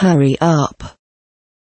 Hurry up.